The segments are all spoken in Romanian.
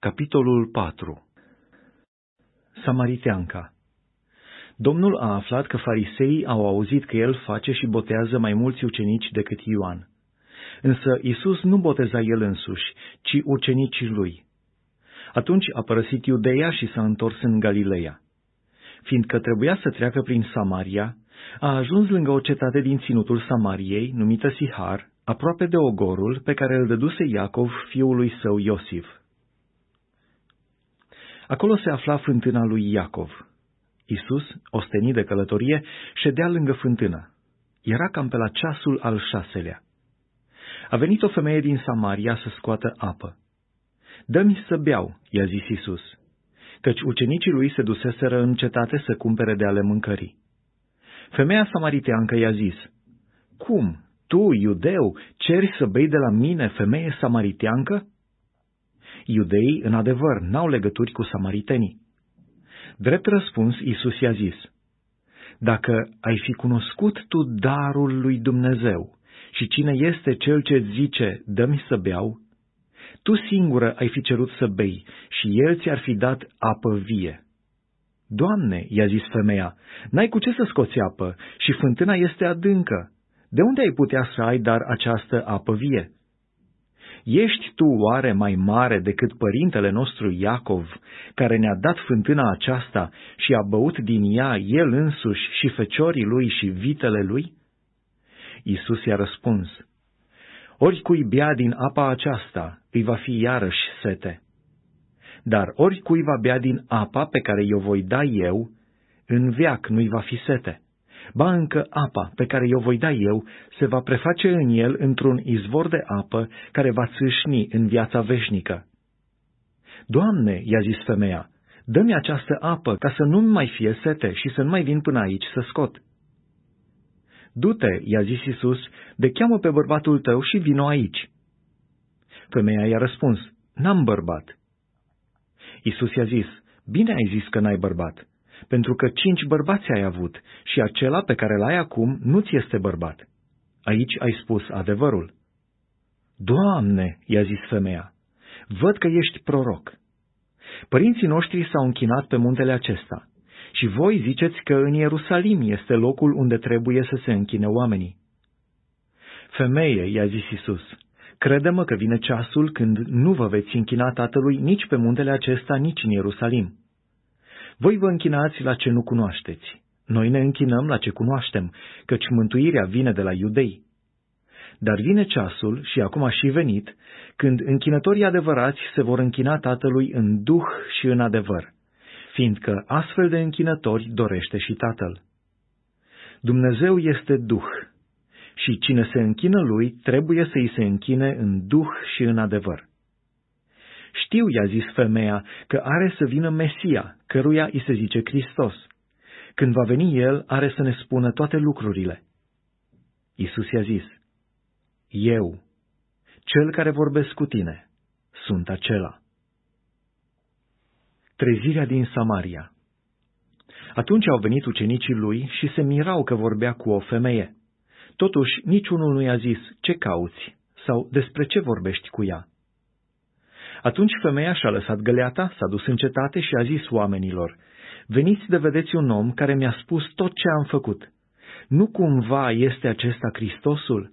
Capitolul 4 Samariteanca Domnul a aflat că fariseii au auzit că el face și botează mai mulți ucenici decât Ioan. Însă Isus nu boteza el însuși, ci ucenicii lui. Atunci a părăsit Iudeia și s-a întors în Galileea. Fiindcă trebuia să treacă prin Samaria, a ajuns lângă o cetate din ținutul Samariei, numită Sihar, aproape de ogorul pe care îl dăduse Iacov fiului său Iosif. Acolo se afla fântâna lui Iacov. Isus, ostenit de călătorie, ședea lângă fântână. Era cam pe la ceasul al șaselea. A venit o femeie din Samaria să scoată apă. Dă-mi să beau, i-a zis Isus, căci ucenicii lui se duseseră în cetate să cumpere de ale mâncării. Femeia samariteancă i-a zis, Cum, tu, iudeu, ceri să bei de la mine, femeie samariteancă? Iudeii, în adevăr, n-au legături cu samaritenii. Drept răspuns, Iisus i-a zis, Dacă ai fi cunoscut tu darul lui Dumnezeu și cine este cel ce zice, dă-mi să beau, tu singură ai fi cerut să bei și el ți-ar fi dat apă vie. Doamne, i-a zis femeia, n-ai cu ce să scoți apă și fântâna este adâncă. De unde ai putea să ai dar această apă vie? Ești tu oare mai mare decât părintele nostru Iacov, care ne-a dat fântâna aceasta și a băut din ea el însuși și feciorii lui și vitele lui? Isus i-a răspuns, Oricui bea din apa aceasta, îi va fi iarăși sete. Dar oricui va bea din apa pe care i-o voi da eu, în veac nu-i va fi sete ba încă apa pe care o voi da eu se va preface în el într-un izvor de apă care va țâșni în viața veșnică. Doamne, i-a zis femeia, dă-mi această apă ca să nu mai fie sete și să nu mai vin până aici să scot. Du-te, i-a zis Isus, de cheamă pe bărbatul tău și vino aici. Femeia i-a răspuns, n-am bărbat. Isus i-a zis, bine ai zis că n-ai bărbat, pentru că cinci bărbați ai avut și acela pe care l-ai acum nu ți este bărbat. Aici ai spus adevărul. Doamne, i-a zis femeia, văd că ești proroc. Părinții noștri s-au închinat pe muntele acesta și voi ziceți că în Ierusalim este locul unde trebuie să se închine oamenii. Femeie, i-a zis Isus, crede-mă că vine ceasul când nu vă veți închina Tatălui nici pe muntele acesta, nici în Ierusalim. Voi vă închinați la ce nu cunoașteți. Noi ne închinăm la ce cunoaștem, căci mântuirea vine de la iudei. Dar vine ceasul, și acum a și venit, când închinătorii adevărați se vor închina Tatălui în duh și în adevăr, fiindcă astfel de închinători dorește și Tatăl. Dumnezeu este duh, și cine se închină lui trebuie să îi se închine în duh și în adevăr. Știu, i-a zis femeia, că are să vină Mesia, căruia îi se zice Hristos. Când va veni El, are să ne spună toate lucrurile. Isus i-a zis, Eu, cel care vorbesc cu tine, sunt acela. Trezirea din Samaria Atunci au venit ucenicii lui și se mirau că vorbea cu o femeie. Totuși, niciunul nu i-a zis, ce cauți? Sau despre ce vorbești cu ea? Atunci femeia și-a lăsat găleata, s-a dus în cetate și a zis oamenilor, Veniți de vedeți un om care mi-a spus tot ce am făcut. Nu cumva este acesta Hristosul?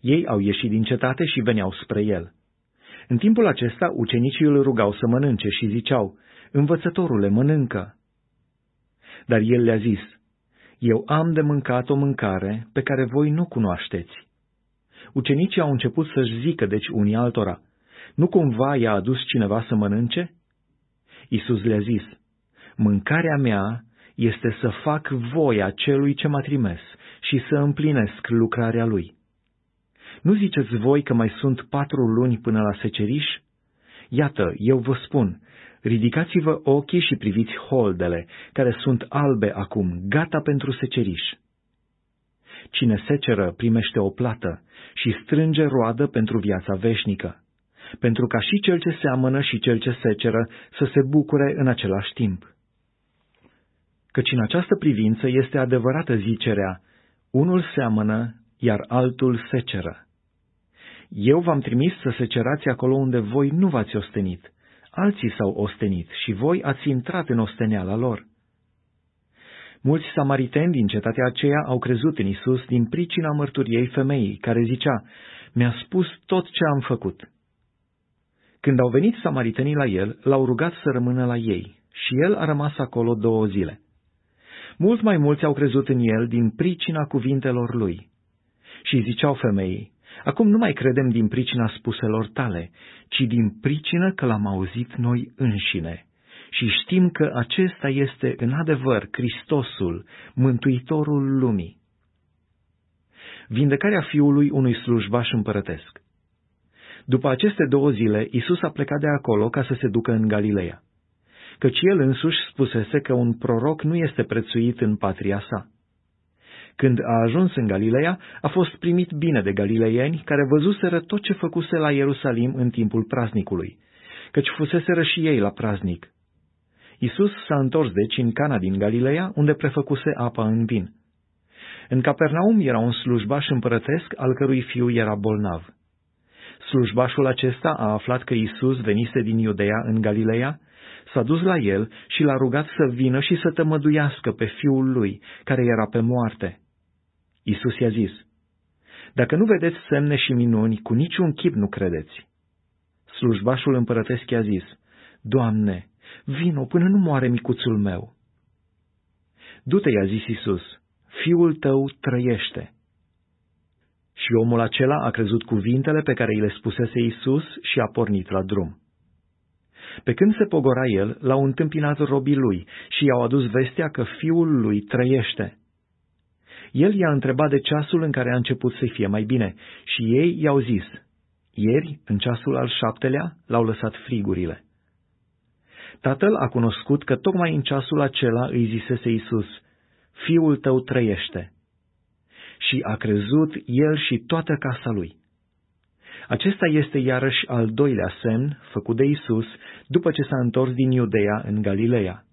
Ei au ieșit din cetate și veneau spre el. În timpul acesta, ucenicii îl rugau să mănânce și ziceau, Învățătorule, mănâncă. Dar el le-a zis, Eu am de mâncat o mâncare pe care voi nu cunoașteți. Ucenicii au început să-și zică deci unii altora, nu cumva i-a adus cineva să mănânce? Isus le-a zis, Mâncarea mea este să fac voia celui ce m-a trimis și să împlinesc lucrarea lui. Nu ziceți voi că mai sunt patru luni până la seceriș? Iată, eu vă spun, ridicați-vă ochii și priviți holdele, care sunt albe acum, gata pentru seceriș. Cine seceră primește o plată și strânge roadă pentru viața veșnică pentru ca și cel ce seamănă și cel ce seceră să se bucure în același timp. Căci în această privință este adevărată zicerea, unul seamănă, iar altul seceră. Eu v-am trimis să se cerați acolo unde voi nu v-ați ostenit. Alții s-au ostenit și voi ați intrat în osteneala lor. Mulți samariteni din cetatea aceea au crezut în Isus din pricina mărturiei femeii, care zicea, mi-a spus tot ce am făcut. Când au venit samaritenii la el, l-au rugat să rămână la ei și el a rămas acolo două zile. Mult mai mulți au crezut în el din pricina cuvintelor lui. Și ziceau femeii, acum nu mai credem din pricina spuselor tale, ci din pricină că l-am auzit noi înșine. Și știm că acesta este în adevăr Hristosul, Mântuitorul lumii. Vindecarea fiului unui slujbaș împărătesc După aceste două zile, Isus a plecat de acolo ca să se ducă în Galileea căci el însuși spusese că un proroc nu este prețuit în patria sa. Când a ajuns în Galileea, a fost primit bine de galileieni care văzuseră tot ce făcuse la Ierusalim în timpul praznicului, căci fuseseră și ei la praznic. Isus s-a întors deci în Cana din Galileea, unde prefăcuse apa în vin. În Capernaum era un slujbaș împărătesc, al cărui fiu era bolnav. Slujbașul acesta a aflat că Isus venise din Iudeea în Galileea s-a dus la el și l-a rugat să vină și să tămăduiască pe fiul lui, care era pe moarte. Isus i-a zis, Dacă nu vedeți semne și minuni, cu niciun chip nu credeți. Slujbașul împărătesc i-a zis, Doamne, vino până nu moare micuțul meu. Du-te, i-a zis Isus, fiul tău trăiește. Și omul acela a crezut cuvintele pe care îi le spusese Isus și a pornit la drum. Pe când se pogora el, l-au întâmpinat robii lui și i-au adus vestea că fiul lui trăiește. El i-a întrebat de ceasul în care a început să fie mai bine și ei i-au zis, ieri, în ceasul al șaptelea, l-au lăsat frigurile. Tatăl a cunoscut că tocmai în ceasul acela îi zisese Isus, Fiul tău trăiește. Și a crezut el și toată casa lui. Acesta este iarăși al doilea semn făcut de Isus după ce s-a întors din Iudeea în Galileea.